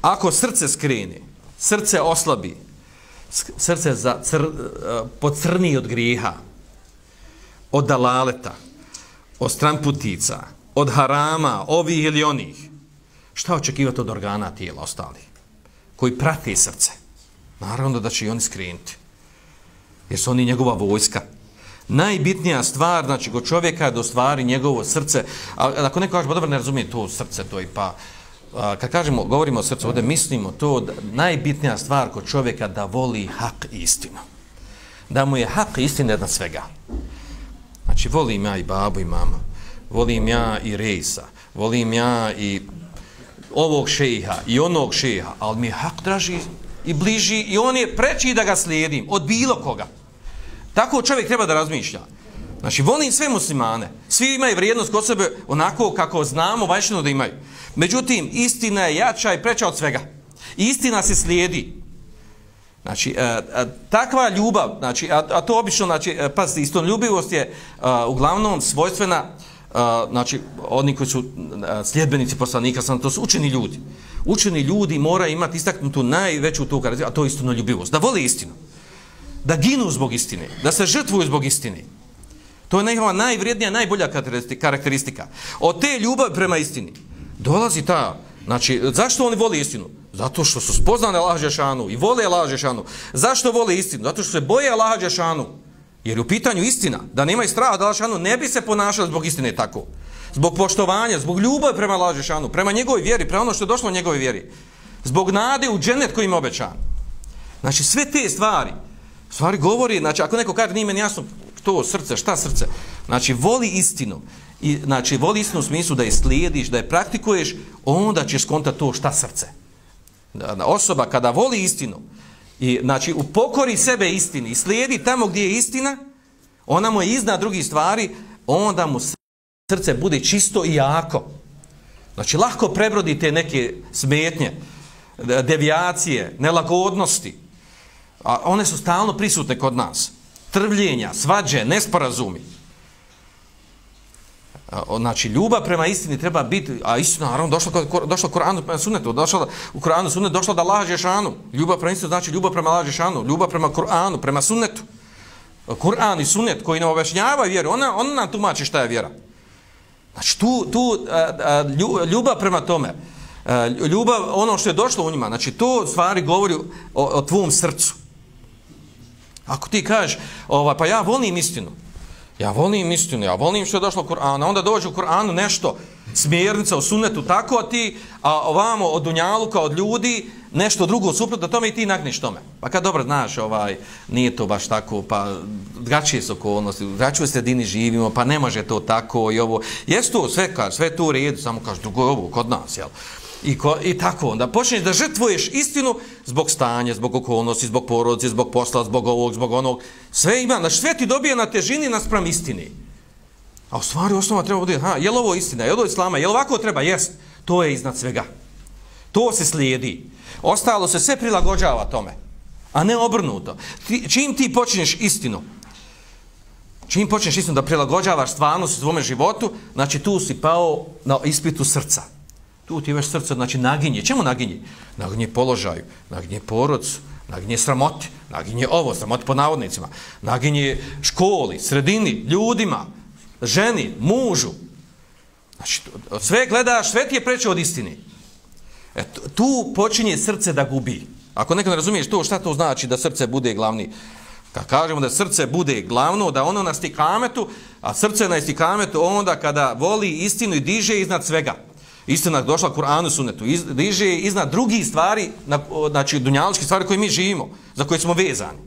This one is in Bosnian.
ako srce skrene, srce oslabi, srce za cr, eh, pocrni od grijeha, od dalaleta, od stramputica, od harama, ovih ili onih, šta očekivati od organa tijela ostali, koji prati srce? Naravno da će i oni skrenuti. Jer su oni njegova vojska. Najbitnija stvar, znači, kod čovjeka je da ostvari njegovo srce. A ako neko kaže, pa dobro, ne razumije to srce, to i pa... A, kad kažemo, govorimo o srcu, ovdje mislimo to, da, najbitnija stvar kod čovjeka da voli hak i istinu. Da mu je hak istina jedna svega. Znači, volim ja i babu i mama. Volim ja i rejsa. Volim ja i ovog šeha i onog šeha. Ali mi je hak draži i bliži i on je preći da ga slijedim od bilo koga. Tako čovjek treba da razmišlja. Znači, volim sve muslimane. Svi imaju vrijednost kod sebe onako kako znamo vajšeno da imaju. Međutim, istina je jača i preča od svega. Istina se slijedi. Znači, a, e, a, takva ljubav, znači, a, a to obično, znači, e, pazite, isto ljubivost je a, uglavnom svojstvena, a, znači, oni koji su a, sljedbenici poslanika, sam, to su učeni ljudi. Učeni ljudi mora imati istaknutu najveću tu a to je istino ljubivost. Da voli istinu. Da ginu zbog istine. Da se žrtvuju zbog istine. To je njihova najvrijednija, najbolja karakteristika. Od te ljubavi prema istini dolazi ta, znači, zašto oni vole istinu? Zato što su spoznane Allah Žešanu i vole Allah Žešanu. Zašto vole istinu? Zato što se boje Allah Žešanu. Jer u pitanju istina, da nema i straha da Allah Žešanu ne bi se ponašali zbog istine tako. Zbog poštovanja, zbog ljubavi prema Allah Žešanu, prema njegovoj vjeri, prema ono što je došlo u njegovoj vjeri. Zbog nade u dženet koji im obećan. Znači sve te stvari, stvari govori, znači ako neko kaže nije meni jasno to srce, šta srce, znači voli istinu. I, znači voli istinu u smislu da je slijediš, da je praktikuješ, onda ćeš skonta to šta srce. Osoba kada voli istinu i znači u pokori sebe istini i slijedi tamo gdje je istina ona mu je iznad drugih stvari onda mu srce bude čisto i jako. Znači lahko prebrodi te neke smetnje devijacije, nelagodnosti a one su stalno prisutne kod nas trvljenja, svađe, nesporazumi. Znači ljubav prema istini treba biti a istina naravno došla kod došla Kur'anu prema sunnetu došla u Kur'anu sunnet došla da laže šanu. Ljubav prema istini znači ljubav prema laže šanu ljubav prema Kur'anu prema sunnetu. Kur'an i sunnet koji nam objašnjava vjeru ona ona nam tumači šta je vjera. Znači tu tu ljubav prema tome ljubav ono što je došlo u njima znači to stvari govori o, o tvom srcu ako ti kažeš ovaj pa ja volim istinu Ja volim istinu, ja volim što je došlo u Kur'anu. Onda dođe u Kur'anu nešto, smjernica u sunnetu, tako a ti, a ovamo od Dunjaluka, od ljudi, nešto drugo suprotno tome i ti nagniš tome. Pa kad dobro znaš, ovaj, nije to baš tako, pa drugačije su okolnosti, drugačije sredini živimo, pa ne može to tako i ovo. Jes to sve, kaže, sve to u redu, samo kaže drugo je ovo kod nas, jel? I, ko, I tako onda počneš da žrtvuješ istinu zbog stanja, zbog okolnosti, zbog porodice, zbog posla, zbog ovog, zbog onog. Sve ima, znači sve ti dobije na težini naspram istini. A u stvari osnova treba bude, ha, je li ovo istina, je li ovo islama, je li ovako treba, jest. To je iznad svega. To se slijedi. Ostalo se sve prilagođava tome. A ne obrnuto. Ti, čim ti počneš istinu, čim počneš istinu da prilagođavaš stvarnost u svome životu, znači tu si pao na ispitu srca. Tu ti već srce, znači naginje. Čemu naginje? Naginje položaju, naginje porodcu, naginje sramoti, naginje ovo, sramoti po navodnicima, naginje školi, sredini, ljudima, ženi, mužu. Znači, sve gledaš, sve ti je preče od istine. E, tu počinje srce da gubi. Ako neko ne razumiješ to, šta to znači da srce bude glavni? Kad kažemo da srce bude glavno, da ono na stikametu, a srce na stikametu onda kada voli istinu i diže iznad svega istina došla Kur'anu sunnetu, diže iznad drugih stvari, na, znači dunjaličke stvari koje mi živimo, za koje smo vezani.